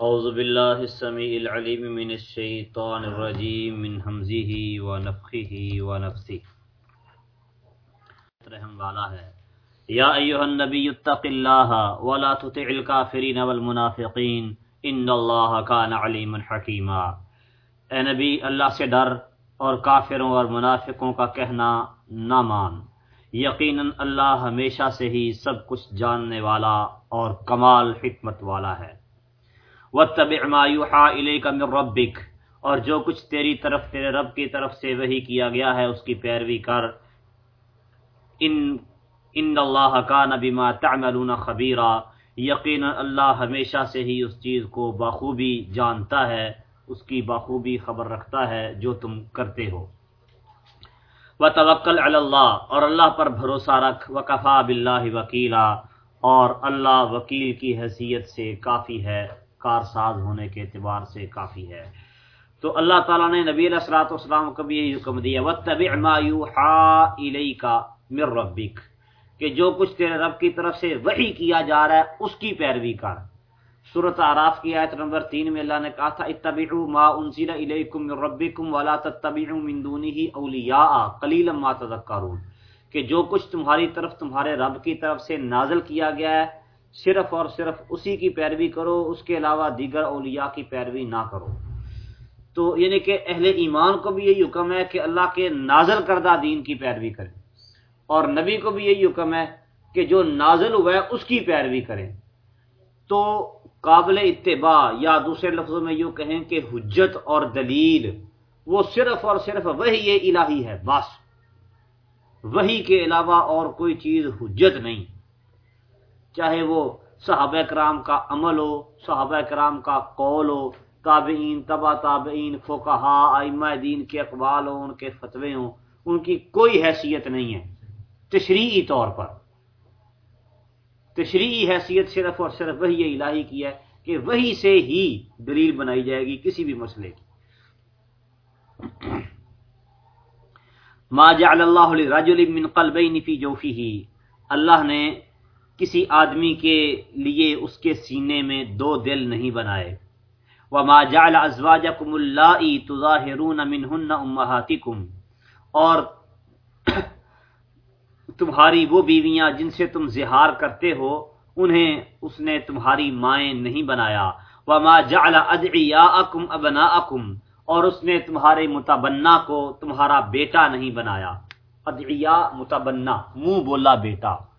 اعوذ باللہ السمیع العلیم من الشیطان الرجیم من حمزه ونفخه ونفسه رحم والا ہے۔ یا ایها النبی اتق اللہ ولا تطع الكافرین والمنافقین ان اللہ کان علیما حکیما۔ اے نبی، اللہ سے ڈر اور کافروں اور منافقوں کا کہنا نہ مان۔ یقیناً اللہ ہمیشہ سے ہی سب کچھ جاننے والا اور کمال حکمت والا ہے۔ وَاتَّبِعْ مَا يُحَا إِلَيْكَ مِن رَبِّكَ اور جو کچھ تیری طرف، تیرے رب کی طرف سے وہی کیا گیا ہے، اس کی پیروی کر۔ ان ان اللہ کان بما تعملون خبیرا، یقینا اللہ ہمیشہ سے ہی اس چیز کو بخوبی جانتا ہے، اس کی بخوبی خبر رکھتا ہے جو تم کرتے ہو۔ وتوکل علی اللہ، اور اللہ پر بھروسہ رکھ۔ وکفا باللہ وکیلا، اور اللہ وکیل کی حیثیت سے کافی ہے۔ کارساز ہونے کے اعتبار سے کافی ہے۔ تو اللہ تعالیٰ نے نبی علیہ السلاۃ والسلام کو بھی یہی حکم دیا، وَاتَّبِعْ مَا يُوحَا إِلَيْكَ مِن رَبِّكَ کہ جو کچھ تیرے رب کی طرف سے وحی کیا جا رہا ہے، اس کی پیروی کر۔ سورت عراف کی آیت نمبر تین میں اللہ نے کہا تھا، اتبعوا ما انزل الیکم من ربکم ولا تتبعوا من دونه اولیاء قلیلا ما تذکرون، کہ جو کچھ تمہاری طرف، تمہارے رب کی طرف سے نازل کیا گیا ہے صرف اور صرف اسی کی پیروی کرو، اس کے علاوہ دیگر اولیاء کی پیروی نہ کرو۔ تو یعنی کہ اہل ایمان کو بھی یہی حکم ہے کہ اللہ کے نازل کردہ دین کی پیروی کریں۔ اور نبی کو بھی یہی حکم ہے کہ جو نازل ہوا ہے اس کی پیروی کریں۔ تو قابل اتباع یا دوسرے لفظوں میں یوں کہیں کہ حجت اور دلیل، وہ صرف اور صرف وہی الہی ہے، بس۔ وہی کے علاوہ اور کوئی چیز حجت نہیں۔ چاہے وہ صحابہ کرام کا عمل ہو، صحابہ کرام کا قول ہو، تابعین، تبا تابعین فوکہ آئمہ دین کے اقبال ہوں، ان کے فتوے ہوں، ان کی کوئی حیثیت نہیں ہے۔ تشریعی طور پر۔ تشریعی حیثیت صرف اور صرف وہی الہی کی ہے کہ وہی سے ہی دلیل بنائی جائے گی کسی بھی مسئلے کی۔ ما جعل اللہ لرجل من قلبین فی جوفیہ۔ اللہ نے کسی آدمی کے لیے اس کے سینے میں دو دل نہیں بنائے۔ وما جعل ازواجکم اللائی تظاہرون منہن امہاتکم اور تمہاری وہ بیویاں جن سے تم زہار کرتے ہو، انہیں اس نے تمہاری مائیں نہیں بنایا۔ وما جعل ادعیاءکم ابناءکم اور اس نے تمہارے متبنا کو تمہارا بیٹا نہیں بنایا۔ ادعیاء متبنا، منہ بولا بیٹا۔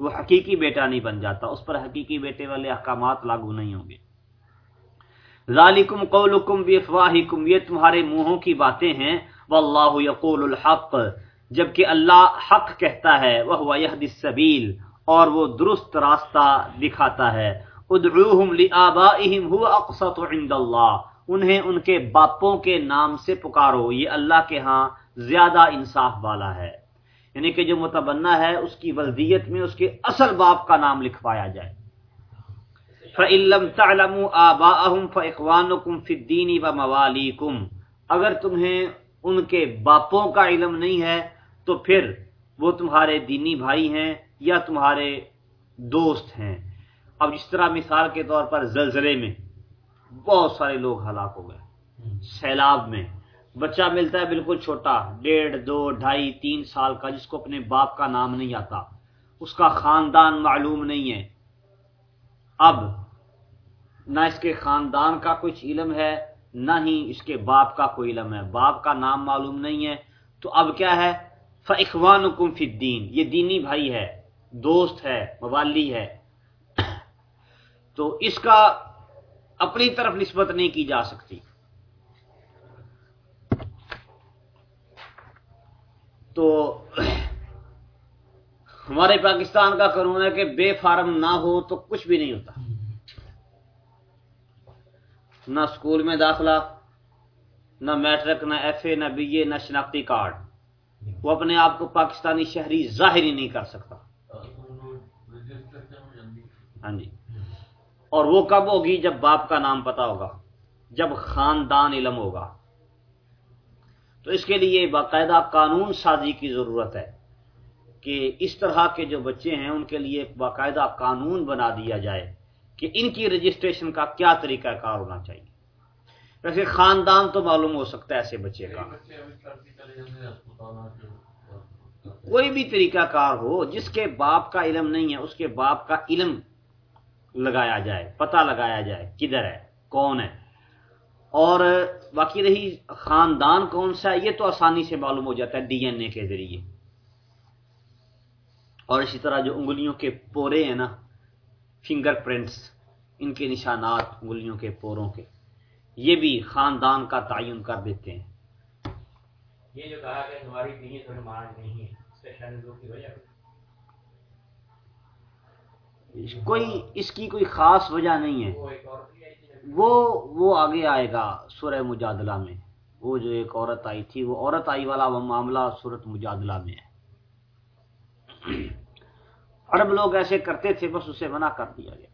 وہ حقیقی بیٹا نہیں بن جاتا، اس پر حقیقی بیٹے والے احکامات لاگو نہیں ہوں گے۔ ذالکم قولکم بیفواہکم یہ تمہارے منہوں کی باتیں ہیں۔ واللہ یقول الحق، جبکہ اللہ حق کہتا ہے وہ یہ السبیل، اور وہ درست راستہ دکھاتا ہے۔ ادعوہم لآبائہم هو اقسط عند اللہ، انہیں ان کے باپوں کے نام سے پکارو، یہ اللہ کے ہاں زیادہ انصاف والا ہے۔ یعنی کہ جو متبنا ہے، اس کی ولدیت میں اس کے اصل باپ کا نام لکھوایا جائے۔ فَإِلَّمْ تَعْلَمُوا آبَاءَهُمْ فَإِخْوَانُكُمْ فِي الدِّينِ وَمَوَالِيكُمْ۔ اگر تمہیں ان کے باپوں کا علم نہیں ہے، تو پھر وہ تمہارے دینی بھائی ہیں یا تمہارے دوست ہیں۔ اب جس طرح مثال کے طور پر زلزلے میں بہت سارے لوگ ہلاک ہو گئے۔ سیلاب میں بچہ ملتا ہے بالکل چھوٹا، ڈیڑھ، دو، ڈھائی، تین سال کا، جس کو اپنے باپ کا نام نہیں آتا۔ اس کا خاندان معلوم نہیں ہے۔ اب نہ اس کے خاندان کا کچھ علم ہے، نہ ہی اس کے باپ کا کوئی علم ہے۔ باپ کا نام معلوم نہیں ہے۔ تو اب کیا ہے؟ فخوان حکم فدین یہ دینی بھائی ہے، دوست ہے، موالی ہے۔ تو اس کا اپنی طرف نسبت نہیں کی جا سکتی۔ تو ہمارے پاکستان کا قانون ہے کہ بے فارم نہ ہو تو کچھ بھی نہیں ہوتا۔ نہ اسکول میں داخلہ، نہ میٹرک، نہ ایف اے، نہ بی اے، نہ شناختی کارڈ۔ وہ اپنے آپ کو پاکستانی شہری ظاہر ہی نہیں کر سکتا۔ ہاں جی۔ اور وہ کب ہوگی جب باپ کا نام پتا ہوگا، جب خاندان علم ہوگا۔ تو اس کے لیے باقاعدہ قانون سازی کی ضرورت ہے کہ اس طرح کے جو بچے ہیں، ان کے لیے باقاعدہ قانون بنا دیا جائے کہ ان کی رجسٹریشن کا کیا طریقہ کار ہونا چاہیے۔ ویسے خاندان تو معلوم ہو سکتا ہے ایسے بچے کا۔ کوئی بھی طریقہ کار ہو، جس کے باپ کا علم نہیں ہے، اس کے باپ کا علم لگایا جائے، پتہ لگایا جائے کدھر ہے، کون ہے۔ اور باقی رہی خاندان کون سا ہے؟ یہ تو آسانی سے معلوم ہو جاتا ہے ڈی این اے کے ذریعے۔ اور اسی طرح جو انگلیوں کے پورے ہیں نا فنگر پرنٹس ان کے نشانات انگلیوں کے پوروں کے یہ بھی خاندان کا تعین کر دیتے ہیں۔ یہ جو کہا کہ ہماری نہیں ہے کوئی اس کی کوئی خاص وجہ نہیں ہے۔ وہ وہ آگے آئے گا سورہ مجادلہ میں۔ وہ جو ایک عورت آئی تھی، وہ عورت آئی والا وہ معاملہ سورت مجادلہ میں ہے۔ عرب لوگ ایسے کرتے تھے، بس اسے منع کر دیا گیا۔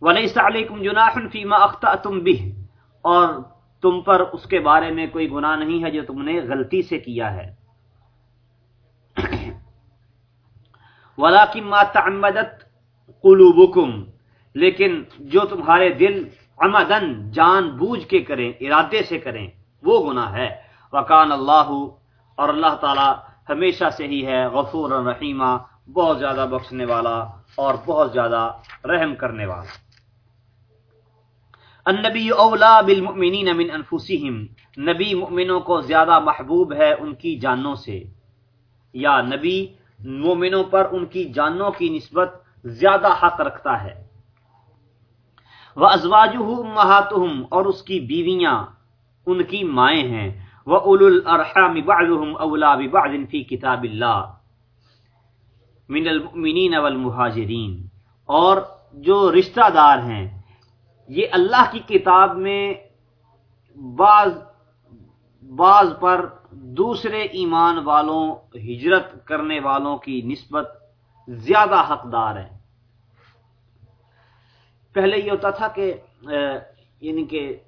ولیس علیکم جناح فیما اخطأتم به۔ اور تم پر اس کے بارے میں کوئی گناہ نہیں ہے جو تم نے غلطی سے کیا ہے۔ ولیکن ما تعمدت قلوبکم، لیکن جو تمہارے دل عمدن جان بوجھ کے کریں، ارادے سے کریں، وہ گناہ ہے۔ وکان اللہ، اور اللہ تعالی ہمیشہ سے ہی ہے غفور الرحیمہ بہت زیادہ بخشنے والا اور بہت زیادہ رحم کرنے والا۔ النبی اولا بالمؤمنین من انفسہم، نبی مؤمنوں کو زیادہ محبوب ہے ان کی جانوں سے۔ یا نبی، مومنوں پر ان کی جانوں کی نسبت زیادہ حق رکھتا ہے۔ وہ ازواج اور اس کی بیویاں، ان کی مائیں ہیں۔ وہ اول الرحم بعضهم اولا ببعض فی کتاب اللہ من المؤمنین والمہاجرین اور جو رشتہ دار ہیں، یہ اللہ کی کتاب میں بعض بعض پر دوسرے ایمان والوں، ہجرت کرنے والوں کی نسبت زیادہ حقدار ہے پہلے یہ ہوتا تھا کہ یعنی کہ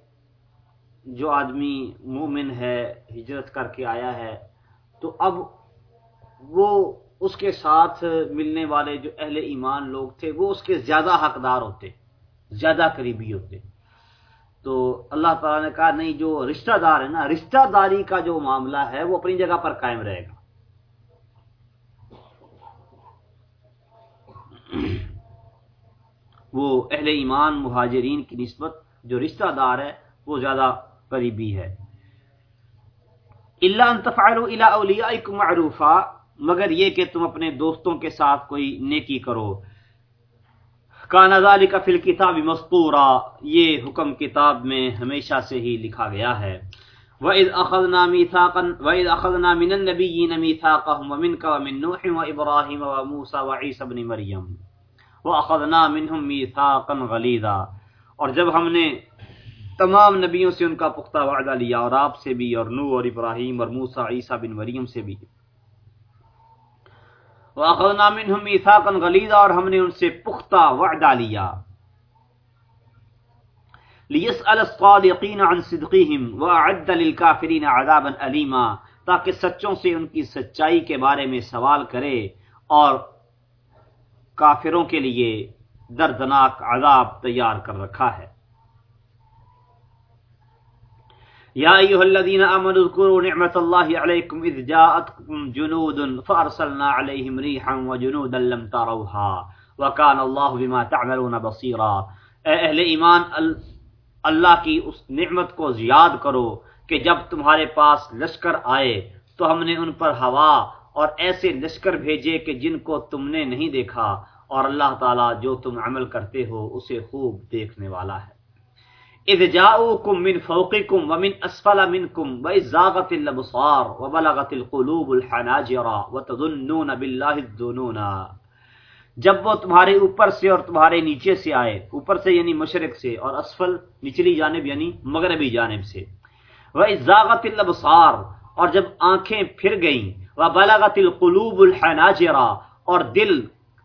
جو آدمی مومن ہے، ہجرت کر کے آیا ہے، تو اب وہ اس کے ساتھ ملنے والے جو اہل ایمان لوگ تھے، وہ اس کے زیادہ حقدار ہوتے، زیادہ قریبی ہوتے۔ تو اللہ تعالیٰ نے کہا، نہیں، جو رشتہ دار ہے نا، رشتہ داری کا جو معاملہ ہے، وہ اپنی جگہ پر قائم رہے گا۔ وہ اہل ایمان مہاجرین کی نسبت جو رشتہ دار ہے، وہ زیادہ قریبی ہے۔ اللہ انتفال معروفہ مگر یہ کہ تم اپنے دوستوں کے ساتھ کوئی نیکی کرو۔ کا نظال کا فل کتاب مستورہ یہ حکم کتاب میں ہمیشہ سے ہی لکھا گیا ہے۔ وَإِذْ أَخَذْنَا مِيثَاقًا، وَإِذْ أَخَذْنَا مِنَ النَّبِيِّينَ مِيثَاقَهُمْ، وَمِنْكَ وَمِن نُوحٍ وَإِبْرَاهِيمَ وَمُوسَى وَعِيسَى ابْنِ مَرْيَمَ۔ وَأَخَذْنَا مِنْهُمْ مِيثَاقًا غَلِيظًا۔ اور جب ہم نے تمام نبیوں سے ان کا پختہ وعدہ لیا، اور آپ سے بھی، اور نو اور ابراہیم، اور موسیٰ، عیسیٰ بن مریم سے بھی۔ وَأَخَذْنَا مِنْهُمْ مِيثَاقًا غَلِيظًا، اور ہم نے ان سے پختہ وعدہ لیا۔ لِيَسْأَلَ الصَّادِقِينَ عَنْ صِدْقِهِمْ وَأَعَدَّ لِلْكَافِرِينَ عَذَابًا أَلِيمًا۔ تاکہ سچوں سے ان کی سچائی کے بارے میں سوال کرے، اور کافروں کے لیے دردناک عذاب تیار کر رکھا ہے۔ یا ایوہ الذین آمنوا اذکروا نعمت اللہ علیکم اذ جاءتکم جنود فارسلنا علیہم ریحا وجنودا لم تروها وکان اللہ بما تعملون بصیرا۔ اے اہل ایمان اللہ کی اس نعمت کو زیاد کرو کہ جب تمہارے پاس لشکر آئے تو ہم نے ان پر ہوا اور ایسے لشکر بھیجے کہ جن کو تم نے نہیں دیکھا۔ اور اللہ تعالی جو تم عمل کرتے ہو اسے خوب دیکھنے والا ہے۔ اذ جاؤکم من فوقکم ومن اسفل منکم وإذ زاغت الابصار وبلغت القلوب الحناجر وتظنون بالله الظنون۔ جب وہ تمہارے اوپر سے اور تمہارے نیچے سے آئے، اوپر سے یعنی مشرق سے، اور اسفل نچلی جانب یعنی مغربی جانب سے۔ وإذ زاغت الابصار، اور جب آنکھیں پھر گئیں، وبلغت القلوب الحناجر، اور دل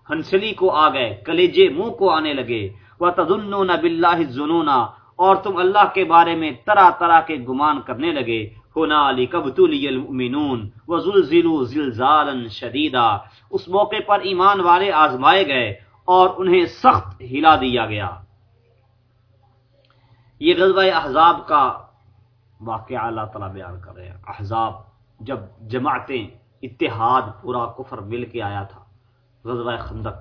ہنسلی کو آ گئے، کلیجے منہ کو آنے لگے۔ وتظنون بالله الظنون، اور تم اللہ کے بارے میں طرح طرح کے گمان کرنے لگے۔ هنالك ابتلي المؤمنون، وزلزلوا زلزالا شديدا۔ اس موقع پر ایمان والے آزمائے گئے اور انہیں سخت ہلا دیا گیا۔ یہ غزوہ احزاب کا واقعہ اللہ تعالیٰ بیان کر رہے ہیں۔ احزاب جب جماعتیں اتحاد پورا کفر مل کے آیا تھا غزوہ خندق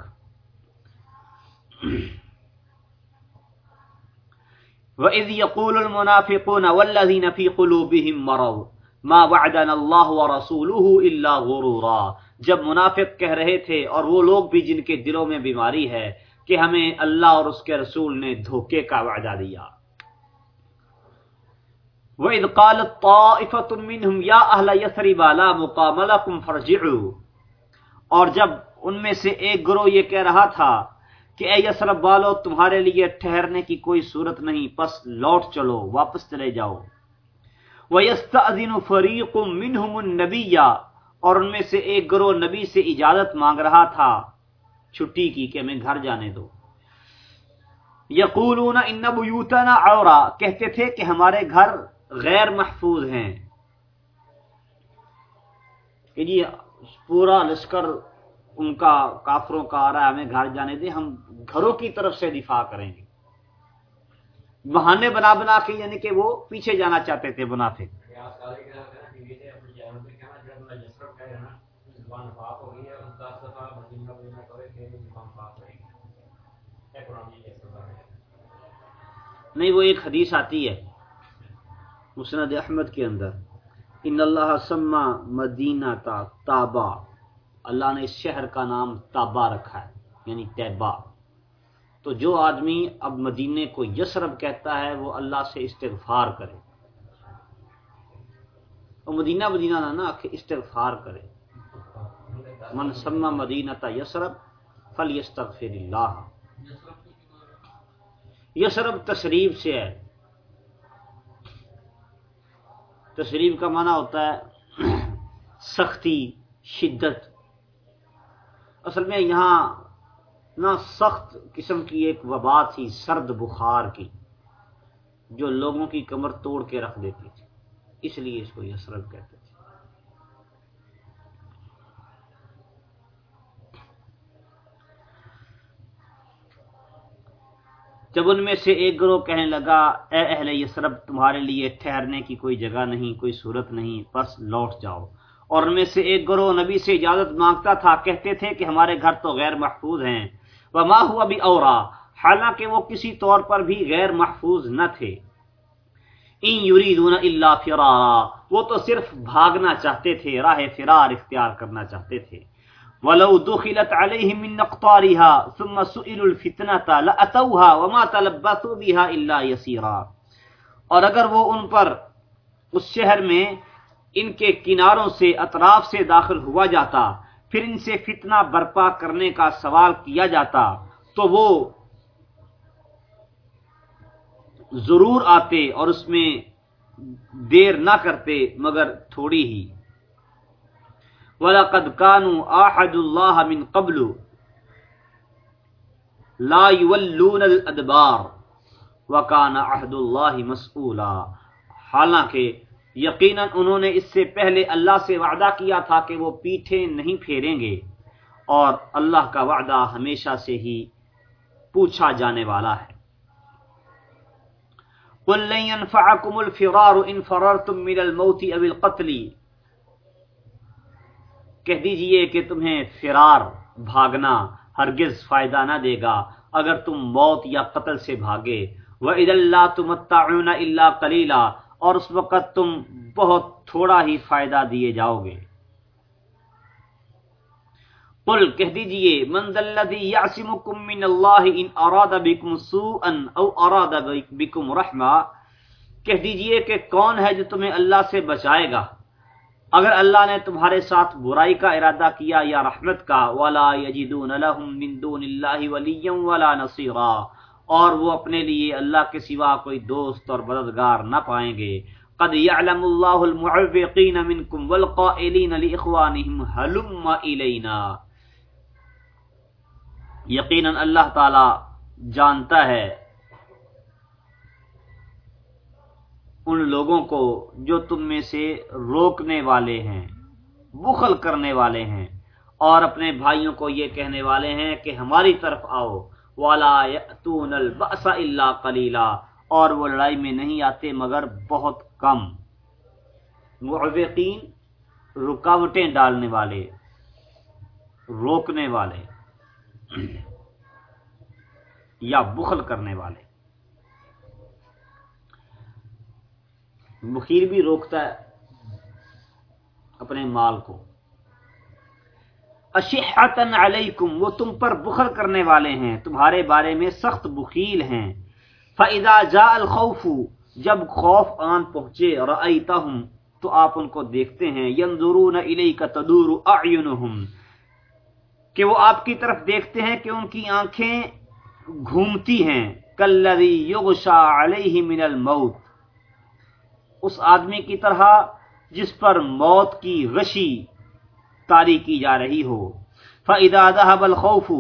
وَإِذْ يَقُولُ الْمُنَافِقُونَ وَالَّذِينَ فِي قُلُوبِهِم مَّرَضٌ مَا وَعَدَنَا اللَّهُ وَرَسُولُهُ إِلَّا غُرُورًا جب منافق کہہ رہے تھے اور وہ لوگ بھی جن کے دلوں میں بیماری ہے، کہ ہمیں اللہ اور اس کے رسول نے دھوکے کا وعدہ دیا. وَإِذْ قَالَتْ طَائِفَةٌ مِّنْهُمْ يَا أَهْلَ يَثْرِبَ لَا مُقَامَ لَكُمْ فَارْجِعُوا. اور جب ان میں سے ایک گروہ یہ کہہ رہا تھا کہ اے یسرب والو تمہارے لیے ٹھہرنے کی کوئی صورت نہیں، پس لوٹ چلو، واپس چلے جاؤ۔ وَيَسْتَأْذِنُ فَرِيقٌ مِّنْهُمُ النَّبِيَّ۔ اور ان میں سے ایک گروہ نبی سے اجازت مانگ رہا تھا، چھٹی کی کہ میں گھر جانے دو۔ یقولون ان بیوتنا عورا، کہتے تھے کہ ہمارے گھر غیر محفوظ ہیں۔ جی، پورا لشکر ان کا کافروں کا آ رہا ہے، ہمیں گھر جانے دیں، ہم گھروں کی طرف سے دفاع کریں گے۔ بہانے بنا بنا کے یعنی کہ وہ پیچھے جانا چاہتے تھے، منافق۔ نہیں، وہ ایک حدیث آتی ہے، مسند احمد کے اندر۔ ان اللہ سما مدینہ تا تابا۔ اللہ نے اس شہر کا نام تابا رکھا ہے یعنی تیبا۔ تو جو آدمی اب مدینے کو یسرب کہتا ہے، وہ اللہ سے استغفار کرے۔ وہ مدینہ مدینہ نہ نا کہ استغفار کرے۔ من سما مدینہ تا یسرب فل یستغفر اللہ۔ یسرب تشریف سے ہے۔ تشریف کا معنی ہوتا ہے سختی، شدت۔ اصل میں یہاں نہ سخت قسم کی ایک وبا تھی، سرد بخار کی، جو لوگوں کی کمر توڑ کے رکھ دیتی تھی۔ اس لیے اس کو یسرب کہتے تھے جب ان میں سے ایک گروہ کہنے لگا، اے اہل یسرب، تمہارے لیے ٹھہرنے کی کوئی جگہ نہیں، کوئی صورت نہیں بس لوٹ جاؤ. اور ان میں سے ایک گروہ نبی سے اجازت مانگتا تھا، کہتے تھے کہ ہمارے گھر تو غیر محفوظ ہیں۔ وہ ہوا بھی اورا حالانکہ وہ کسی طور پر بھی غیر محفوظ نہ تھے۔ ان یریدون الا فرارا، وہ تو صرف بھاگنا چاہتے تھے، راہ فرار اختیار کرنا چاہتے تھے۔ ولو دخلت عليهم من نقطارها ثم سئلوا الفتنه لاتوها وما تلبثوا بها الا يسيرا۔ اور اگر وہ ان پر اس شہر میں ان کے کناروں سے، اطراف سے داخل ہوا جاتا، پھر ان سے فتنہ برپا کرنے کا سوال کیا جاتا، تو وہ ضرور آتے اور اس میں دیر نہ کرتے، مگر تھوڑی ہی۔ وَلَقَدْ كَانُوا آحَدُ اللَّهَ مِنْ قَبْلُ لَا يُوَلُّونَ الْأَدْبَارِ وَكَانَ عَهْدُ اللَّهِ مَسْئُولًا۔ حالانکہ یقیناً انہوں نے اس سے پہلے اللہ سے وعدہ کیا تھا کہ وہ پیٹھے نہیں پھیریں گے اور اللہ کا وعدہ ہمیشہ سے ہی پوچھا جانے والا ہے۔ قُلْ لَن يَنْفَعَكُمُ الْفِرَارُ إِن فَرَرْتُم مِّنَ الْمَوْتِ أَوِ الْقَتْلِ کہہ دیجیے کہ تمہیں فرار بھاگنا ہرگز فائدہ نہ دے گا، اگر تم موت یا قتل سے بھاگے۔ وَإِذَا اللَّا تُمَتَّعُونَ إِلَّا قَلِيلًا، اور اس وقت تم بہت تھوڑا ہی فائدہ دیے جاؤ گے۔ قل، کہہ دیجیے، من ذا الذي يعصمكم من الله ان اراد بكم سوءا او اراد بكم رحمه کہہ دیجیے کہ کون ہے جو تمہیں اللہ سے بچائے گا؟ اگر اللہ نے تمہارے ساتھ برائی کا ارادہ کیا یا رحمت کا، ولا يجدون لهم من دون الله وليا ولا نصيرا۔ اور وہ اپنے لیے اللہ کے سوا کوئی دوست اور مددگار نہ پائیں گے۔ قد يعلم الله المعوقين منكم والقائلين لاخوانهم هلم الينا یقینا اللہ تعالی جانتا ہے ان لوگوں کو جو تم میں سے روکنے والے ہیں، بخل کرنے والے ہیں، اور اپنے بھائیوں کو یہ کہنے والے ہیں کہ ہماری طرف آؤ۔ والا البأس الا قلیلا اور وہ لڑائی میں نہیں آتے مگر بہت کم۔ معوقین رکاوٹیں ڈالنے والے، روکنے والے، یا بخل کرنے والے۔ بخیر بھی روکتا ہے اپنے مال کو۔ اشحتن علیکم، وہ تم پر بخل کرنے والے ہیں، تمہارے بارے میں سخت بخیل ہیں۔ فَإِذَا جَاءَ الْخَوْفُ، جب خوف آن پہنچے رأیتہم تو آپ ان کو دیکھتے ہیں۔ ينظرون الیک تدور اعینہم کہ وہ آپ کی طرف دیکھتے ہیں کہ ان کی آنکھیں گھومتی ہیں۔ کلذی یغشا علیہ من الموت اس آدمی کی طرح جس پر موت کی غشی تاری کی جا رہی ہو۔ فَإِذَا ذَهَبَ الْخَوْفُ،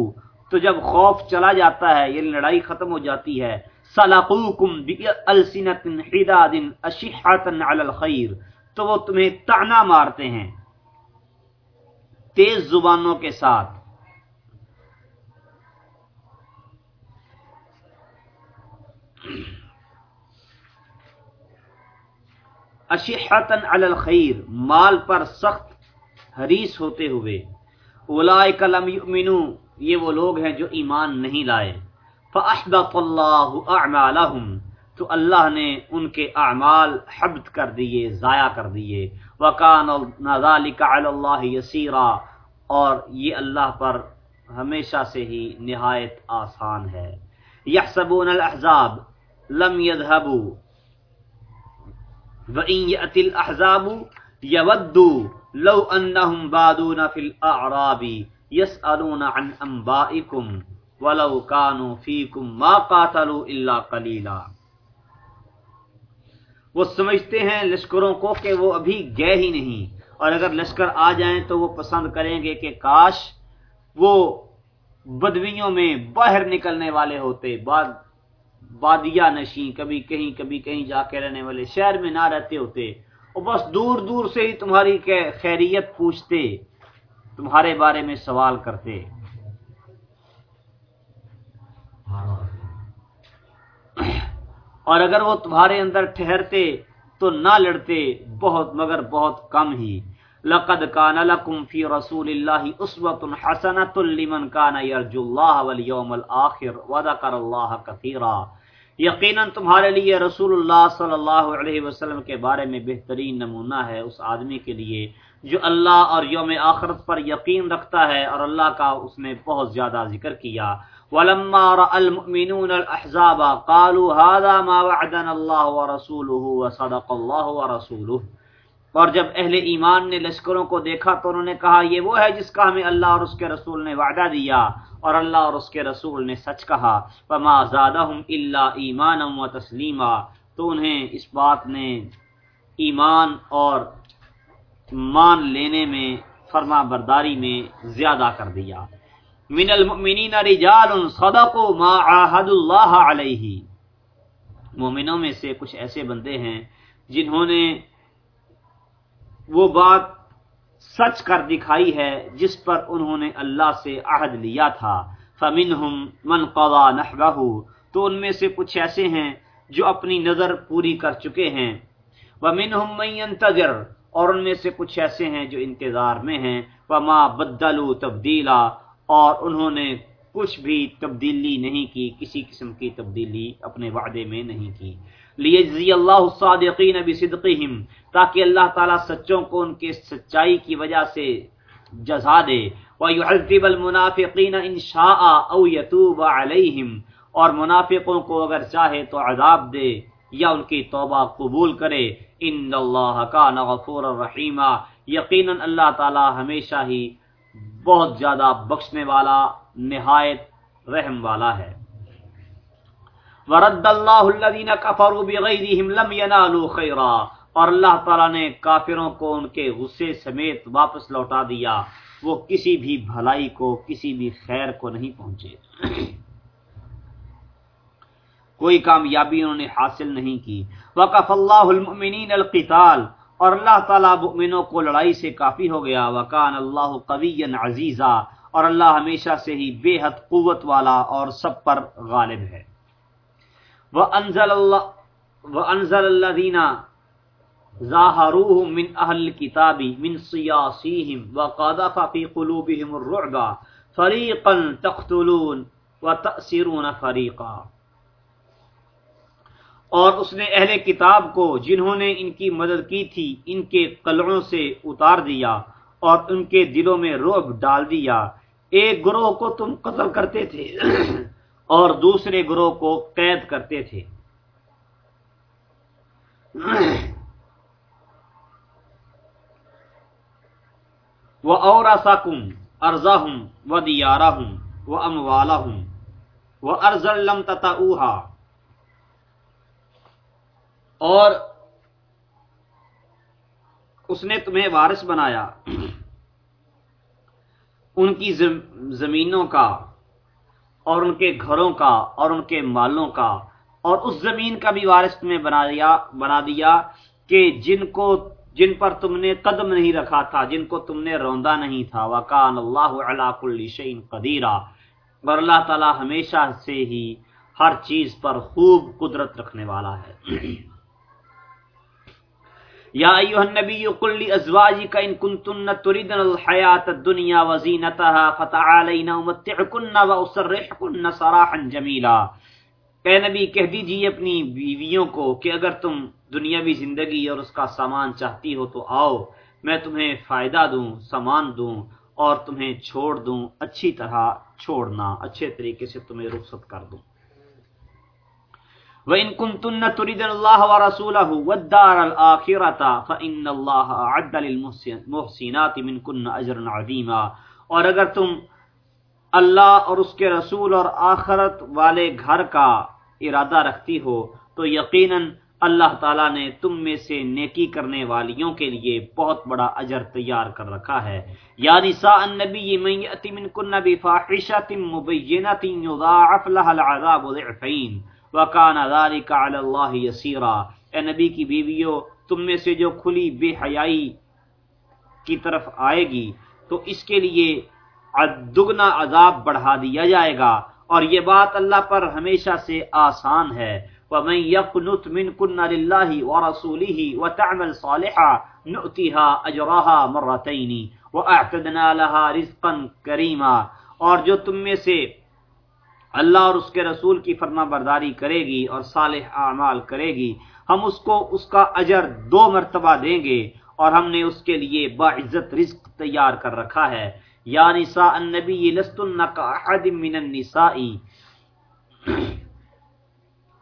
تو جب خوف چلا جاتا ہے یعنی لڑائی ختم ہو جاتی ہے، سَلَقُوكُمْ بِأَلْسِنَةٍ حِدَادٍ أَشِحَّةً عَلَى الْخَيْرِ، تو وہ تمہیں تانا مارتے ہیں۔ تیز زبانوں کے ساتھ۔ اشحتن علی الخیر، مال پر سخت حریص ہوتے ہوئے۔ اولئک لم یؤمنو، یہ وہ لوگ ہیں جو ایمان نہیں لائے۔ فاحبط اللہ اعمالهم تو اللہ نے ان کے اعمال حبت کر دیے، ضائع کر دیے۔ وکان ذلك علی اللہ یسیرا، اور یہ اللہ پر ہمیشہ سے ہی نہایت آسان ہے۔ یحسبون الاحزاب، لم يذهبوا وَإِن يَأْتِ الْأَحْزَابُ يَوَدُّوا لَوْ أَنَّهُمْ بَادُونَ فِي الْأَعْرَابِ يَسْأَلُونَ عَنْ أَنْبَائِكُمْ وَلَوْ كَانُوا فِيكُمْ مَا قَاتَلُوا إِلَّا قَلِيلًا۔ وہ سمجھتے ہیں لشکروں کو کہ وہ ابھی گئے ہی نہیں۔ اور اگر لشکر آ جائیں تو وہ پسند کریں گے کہ کاش وہ بدویوں میں باہر نکلنے والے ہوتے بعد بادیا نشیں، کبھی کہیں کبھی کہیں جا کے رہنے والے۔ شہر میں نہ رہتے ہوتے، اور بس دور دور سے ہی تمہاری خیریت پوچھتے، تمہارے بارے میں سوال کرتے۔ اور اگر وہ تمہارے اندر ٹھہرتے تو نہ لڑتے، بہت مگر بہت کم ہی۔ لقد کان لکم فی رسول اللہ اسوۃ حسنۃ لمن کان یرجو اللہ والیوم الاخر وذکر اللہ کثیرا یقیناً تمہارے لیے رسول اللہ صلی اللہ علیہ وسلم کے بارے میں بہترین نمونہ ہے اس آدمی کے لیے جو اللہ اور یوم آخرت پر یقین رکھتا ہے اور اللہ کا اس نے بہت زیادہ ذکر کیا. ولما راى المؤمنون الاحزاب قالوا هذا ما وعدنا الله ورسوله وصدق الله ورسوله. اور جب اہل ایمان نے لشکروں کو دیکھا تو انہوں نے کہا، یہ وہ ہے جس کا ہمیں اللہ اور اس کے رسول نے وعدہ دیا اور اللہ اور اس کے رسول نے سچ کہا، فما زادہم الا ایمانا و تسلیما تو انہیں اس بات نے ایمان اور مان لینے میں، فرما برداری میں زیادہ کر دیا۔ من المؤمنین رجال صدقوا ما عاهد اللہ علیہ مومنوں میں سے کچھ ایسے بندے ہیں جنہوں نے وہ بات سچ کر دکھائی ہے جس پر انہوں نے اللہ سے عہد لیا تھا۔ فمنہم من قضا نحبہ تو ان میں سے کچھ ایسے ہیں جو اپنی نظر پوری کر چکے ہیں۔ ومنہم من ينتظر، اور ان میں سے کچھ ایسے ہیں جو انتظار میں ہیں۔ وما بدلوا تبدیلا اور انہوں نے کچھ بھی تبدیلی نہیں کی، کسی قسم کی تبدیلی اپنے وعدے میں نہیں کی۔ لیجزی اللہ الصادقین بصدقہم تاکہ اللہ تعالی سچوں کو ان کے سچائی کی وجہ سے جزا دے۔ وَيُعَذِّبَ الْمُنَافِقِينَ إِن شَاءَ أَوْ يَتُوبَ عَلَيْهِمْ۔ اور منافقوں کو اگر چاہے تو عذاب دے یا ان کی توبہ قبول کرے۔ ان اللہ کان غفور الرحیم یقینا اللہ تعالی ہمیشہ ہی بہت زیادہ بخشنے والا، نہایت رحم والا ہے۔ ورد اللہ الذین کفروا بغیرہم لم ینالوا خیرا اور اللہ تعالی نے کافروں کو ان کے غصے سمیت واپس لوٹا دیا۔ وہ کسی بھی بھلائی کو، کسی بھی خیر کو نہیں پہنچے۔ کوئی کامیابی انہوں نے حاصل نہیں کی۔ وقف اللہ المؤمنین القتال۔ اور اللہ تعالیٰ مؤمنوں کو لڑائی سے کافی ہو گیا۔ وکان اللہ قوی عزیزا۔ اور اللہ ہمیشہ سے ہی بے حد قوت والا اور سب پر غالب ہے۔ وہ انزل اللہ وہ انزل اللہ دینا ظاہروہ من اہل کتابی من سیاسیہم وقادف فی قلوبہم الرعبہ فریقا تقتلون و فریقا۔ اور اس نے اہل کتاب کو جنہوں نے ان کی مدد کی تھی، ان کے قلعوں سے اتار دیا اور ان کے دلوں میں روب ڈال دیا۔ ایک گروہ کو تم قتل کرتے تھے اور دوسرے گروہ کو قید کرتے تھے۔ وہ اور ساکم ارزا ہوں و دیارہ ہوں وہ ام والا ہوں وہ ارز تتا اور اس نے تمہیں وارث بنایا۔ ان کی زمینوں کا اور ان کے گھروں کا اور ان کے مالوں کا اور اس زمین کا بھی وارث تمہیں بنا دیا بنا دیا کہ جن کو جن پر تم نے قدم نہیں رکھا تھا، جن کو تم نے روندا نہیں تھا۔ وکان اللہ علا کل شعین قدیرہ اور اللہ تعالی ہمیشہ سے ہی ہر چیز پر خوب قدرت رکھنے والا ہے۔ یا ایوہ النبی قل لازواجک ان کنتن تردن الحیات الدنیا وزینتها فتعالین امتعکن و اسرحکن سراحا جمیلا۔ اے نبی، کہہ دیجیے اپنی بیویوں کو کہ اگر تم دنیاوی زندگی اور اس کا سامان چاہتی ہو تو آؤ، میں تمہیں فائدہ دوں، سامان دوں اور تمہیں چھوڑ دوں، اچھی طرح چھوڑنا، اچھے طریقے سے تمہیں رخصت کر دوں۔ وَإِن كُنتُنَّ تُرِدْنَ اللَّهَ وَرَسُولَهُ وَالدَّارَ الْآخِرَةَ فَإِنَّ اللَّهَ أَعَدَّ لِلْمُحْسِنَاتِ مِنْكُنَّ أَجْرًا عَظِيمًا۔ اور اگر تم اللہ اور اس کے رسول اور آخرت والے گھر کا ارادہ رکھتی ہو تو یقیناً اللہ تعالیٰ نے تم میں سے نیکی کرنے والیوں کے لیے بہت بڑا اجر تیار کر رکھا ہے۔ یا نساء النبی من یأتی من کن بفاحشت مبینت یضاعف لها العذاب ضعفین وکان ذالک علی اللہ یسیرا۔ اے نبی کی بیویوں، تم میں سے جو کھلی بے حیائی کی طرف آئے گی، تو اس کے لیے دگنا عذاب بڑھا دیا جائے گا۔ اور یہ بات اللہ پر ہمیشہ سے آسان ہے۔ ومن يقنت منكن لله ورسوله وتعمل صالحا نؤتها اجرها مرتين واعتدنا لها رزقا كريما اور جو تم میں سے اللہ اور اس کے رسول کی فرما برداری کرے گی اور صالح اعمال کرے گی، ہم اس کو، اس کا اجر دو مرتبہ دیں گے اور ہم نے اس کے لیے باعزت رزق تیار کر رکھا ہے۔ یا نساء النبی لستن کا احد من النساء.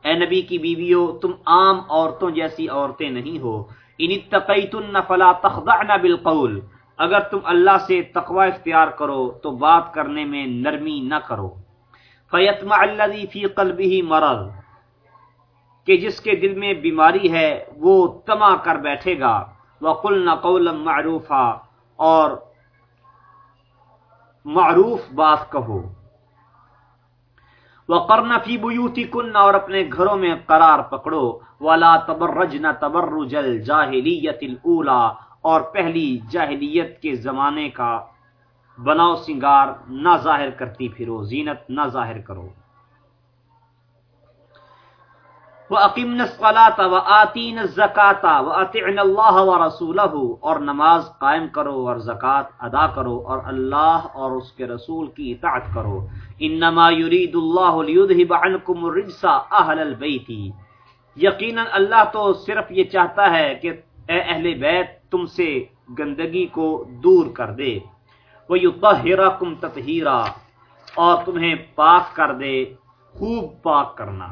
اے نبی کی بیویوں، تم عام عورتوں جیسی عورتیں نہیں ہو. ان اتقیتن فلا تخضعن بالقول. اگر تم اللہ سے تقوی اختیار کرو تو بات کرنے میں نرمی نہ کرو. فیتمع الذی فی قلبه مرض. کہ جس کے دل میں بیماری ہے، وہ تما کر بیٹھے گا. وقلنا قولا معروفا. اور معروف بات کہو۔ وقرن فی بیوتکن اور اپنے گھروں میں قرار پکڑو۔ ولا تبرجن تبرج الجاہلیت الاولا اور پہلی جاہلیت کے زمانے کا بناؤ سنگار نہ ظاہر کرتی پھرو، زینت نہ ظاہر کرو۔ وَأَقِمْنَ الصَّلَاةَ وَآتِينَ الزَّكَاةَ وَأَطِعْنَ اللَّهَ وَرَسُولَهُ اور نماز قائم کرو اور زکوٰۃ ادا کرو اور اللہ اور اس کے رسول کی اطاعت کرو۔ انما يريد الله ليذهب عنكم الرجس اهل البيت۔ یقینا اللہ تو صرف یہ چاہتا ہے کہ اے اہل بیت، تم سے گندگی کو دور کر دے۔ وَيُطَهِّرَكُمْ تَطْهِيرًا اور تمہیں پاک کر دے، خوب پاک کرنا۔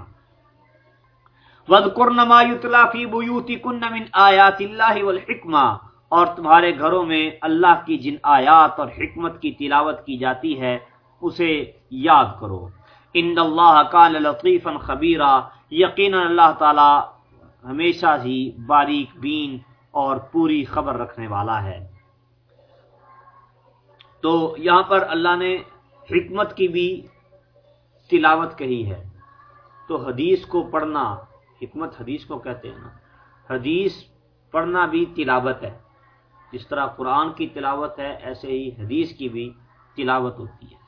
وَذْكُرْنَ مَا يُتْلَى فِي بُيُوتِكُنَّ مِنْ آيَاتِ اللَّهِ وَالْحِكْمَةِ اور تمہارے گھروں میں اللہ کی جن آیات اور حکمت کی تلاوت کی جاتی ہے، اسے یاد کرو۔ ان اللہ کان لطیفا خبیرا، یقینا اللہ تعالی ہمیشہ ہی باریک بین اور پوری خبر رکھنے والا ہے۔ تو یہاں پر اللہ نے حکمت کی بھی تلاوت کہی ہے۔ تو حدیث کو پڑھنا حکمت حدیث کو کہتے ہیں نا۔ حدیث پڑھنا بھی تلاوت ہے۔ جس طرح قرآن کی تلاوت ہے، ایسے ہی حدیث کی بھی تلاوت ہوتی ہے۔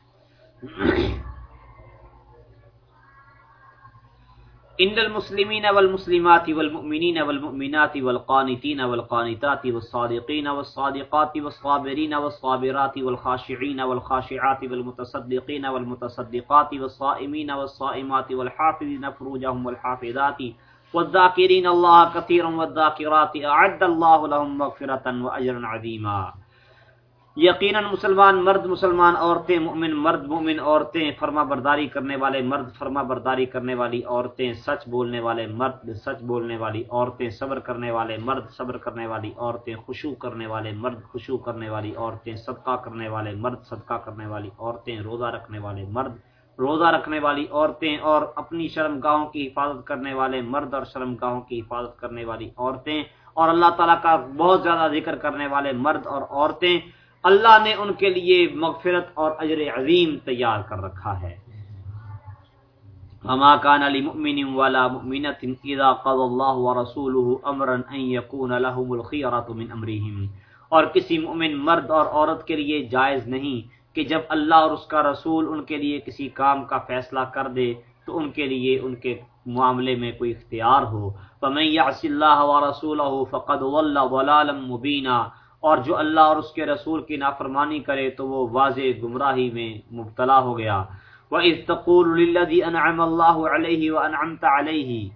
ان المسلمین والمسلمات والمؤمنین والمؤمنات والقانتین والقانتات والصادقین والصادقات والصابرین والصابرات والخاشعین والخاشعات والمتصدقین والمتصدقات والصائمین والصائمات والحافظین فروجهم والحافظات والذاکرین اللہ کثیرا والذاکرات اعد اللہ لهم مغفرتا واجرا عظیما یقیناً مسلمان مرد مسلمان عورتیں مومن مرد مومن عورتیں، فرما برداری کرنے والے مرد فرما برداری کرنے والی عورتیں، سچ بولنے والے مرد سچ بولنے والی عورتیں، صبر کرنے والے مرد صبر کرنے والی عورتیں خوشو کرنے والے مرد خوشو کرنے والی عورتیں، صدقہ کرنے والے مرد صدقہ کرنے والی عورتیں، روزہ رکھنے والے مرد روزہ رکھنے والی عورتیں اور اپنی شرم گاہوں کی حفاظت کرنے والے مرد اور شرم گاہوں کی حفاظت کرنے والی عورتیں اور اللہ تعالیٰ کا بہت زیادہ ذکر کرنے والے مرد اور عورتیں اللہ نے ان کے لیے مغفرت اور اجر عظیم تیار کر رکھا ہے۔ وما كان لمؤمن ولا مؤمنة اذا قضى الله ورسوله امرا ان يكون لهم الخيرة من امرهم اور کسی مؤمن مرد اور عورت کے لیے جائز نہیں کہ جب اللہ اور اس کا رسول ان کے لیے کسی کام کا فیصلہ کر دے تو ان کے لیے ان کے معاملے میں کوئی اختیار ہو۔ فمن يعص الله ورسوله فقد ضل ضلالا مبينا۔ اور جو اللہ اور اس کے رسول کی نافرمانی کرے تو وہ واضح گمراہی میں مبتلا ہو گیا۔ وہ استقول انعم اللہ علیہ و انعمت علیہ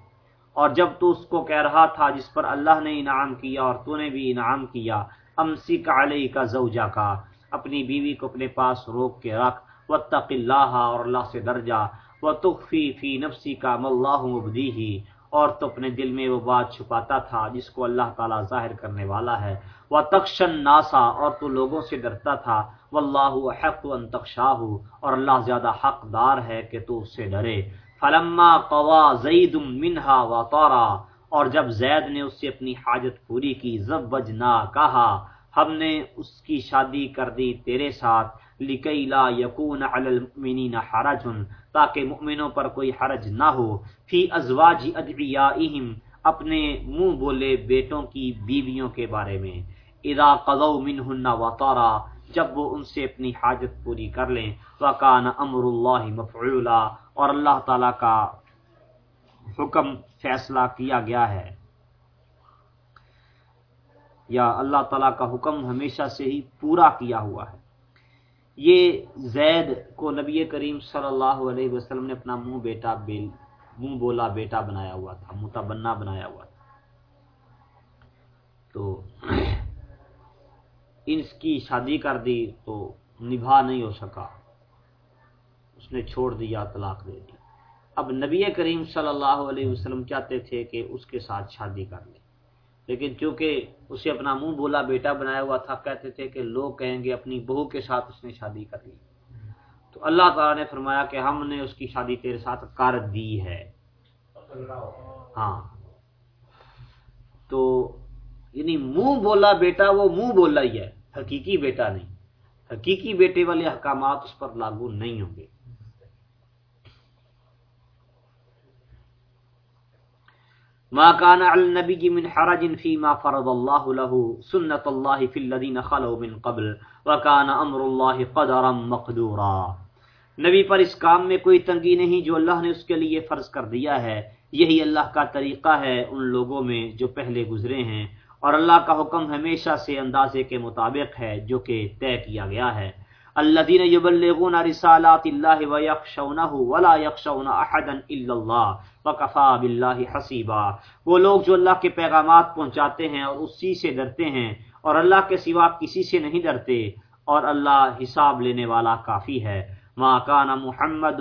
اور جب تو اس کو کہہ رہا تھا جس پر اللہ نے انعام کیا اور تو نے بھی انعام کیا امسی کا علیہ کا زوجہ کا اپنی بیوی کو اپنے پاس روک کے رکھ۔ و اللہ اور اللہ سے درجہ۔ و تخفی فی نفسی کا ملّہ مبدی ہی اور تو اپنے دل میں وہ بات چھپاتا تھا جس کو اللہ تعالیٰ ظاہر کرنے والا ہے۔ وہ تخشن ناسا اور تو لوگوں سے ڈرتا تھا۔ وہ اللہ حق انتخشاہ اور اللہ زیادہ حقدار ہے کہ تو اس سے ڈرے۔ فلما قوا زید منہا و طورا اور جب زید نے اس سے اپنی حاجت پوری کی زب کہا، ہم نے اس کی شادی کر دی تیرے ساتھ، لکی لا یکون علی المؤمنین حرج، تاکہ مؤمنوں پر کوئی حرج نہ ہو۔ فی ازواج ادعیائہم اپنے منہ بولے بیٹوں کی بیویوں کے بارے میں۔ اذا قضوا منهن وطارا جب وہ ان سے اپنی حاجت پوری کر لیں وکان امر اللہ مفعولا، اور اللہ تعالی کا حکم، فیصلہ کیا گیا ہے۔ یا اللہ تعالیٰ کا حکم ہمیشہ سے ہی پورا کیا ہوا ہے۔ یہ زید کو نبی کریم صلی اللہ علیہ وسلم نے اپنا منہ بیٹا بیل، منہ بولا بیٹا بنایا ہوا تھا متبنا بنایا ہوا تھا۔ تو ان کی شادی کر دی تو نبھا نہیں ہو سکا۔ اس نے چھوڑ دیا طلاق دے دی۔ اب نبی کریم صلی اللہ علیہ وسلم چاہتے تھے کہ اس کے ساتھ شادی کر لے۔ لیکن چونکہ اسے اپنا منہ بولا، بیٹا بنایا ہوا تھا، کہتے تھے کہ لوگ کہیں گے اپنی بہو کے ساتھ اس نے شادی کر لی۔ تو اللہ تعالیٰ نے فرمایا کہ ہم نے اس کی شادی تیرے ساتھ کر دی ہے۔ ہاں۔ تو یعنی منہ بولا بیٹا، وہ منہ بولا ہی ہے۔ حقیقی بیٹا نہیں۔ حقیقی بیٹے والے احکامات اس پر لاگو نہیں ہوں گے۔ ما كان على النبي من حرج فيما فرض الله له سنة الله في الذين خلوا من قبل، وكان امر الله قدرا مقدورا۔ نبی پر اس کام میں کوئی تنگی نہیں جو اللہ نے اس کے لیے فرض کر دیا ہے۔ یہی اللہ کا طریقہ ہے ان لوگوں میں جو پہلے گزرے ہیں۔ اور اللہ کا حکم ہمیشہ سے اندازے کے مطابق ہے جو کہ طے کیا گیا ہے۔ الذين يبلغون رسالات الله ويخشونه ولا يخشون احدا الا الله وكفى بالله حسيبا وہ لوگ جو اللہ کے پیغامات پہنچاتے ہیں اور اسی سے ڈرتے ہیں اور اللہ کے سوا کسی سے نہیں ڈرتے اور اللہ حساب لینے والا کافی ہے۔ ما كان محمد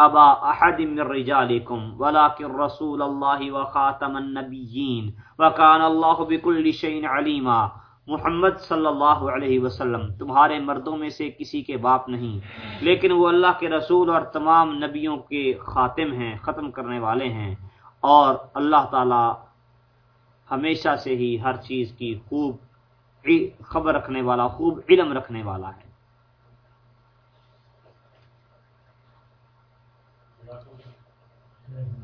ابا احد من رجالكم، ولكن رسول الله وخاتم النبيين، وكان الله بكل شيء عليما. محمد صلی اللہ علیہ وسلم، تمہارے مردوں میں سے کسی کے باپ نہیں، لیکن وہ اللہ کے رسول اور تمام نبیوں کے خاتم ہیں، ختم کرنے والے ہیں۔ اور اللہ تعالی ہمیشہ سے ہی ہر چیز کی خوب خبر رکھنے والا، خوب علم رکھنے والا ہے۔ نہیں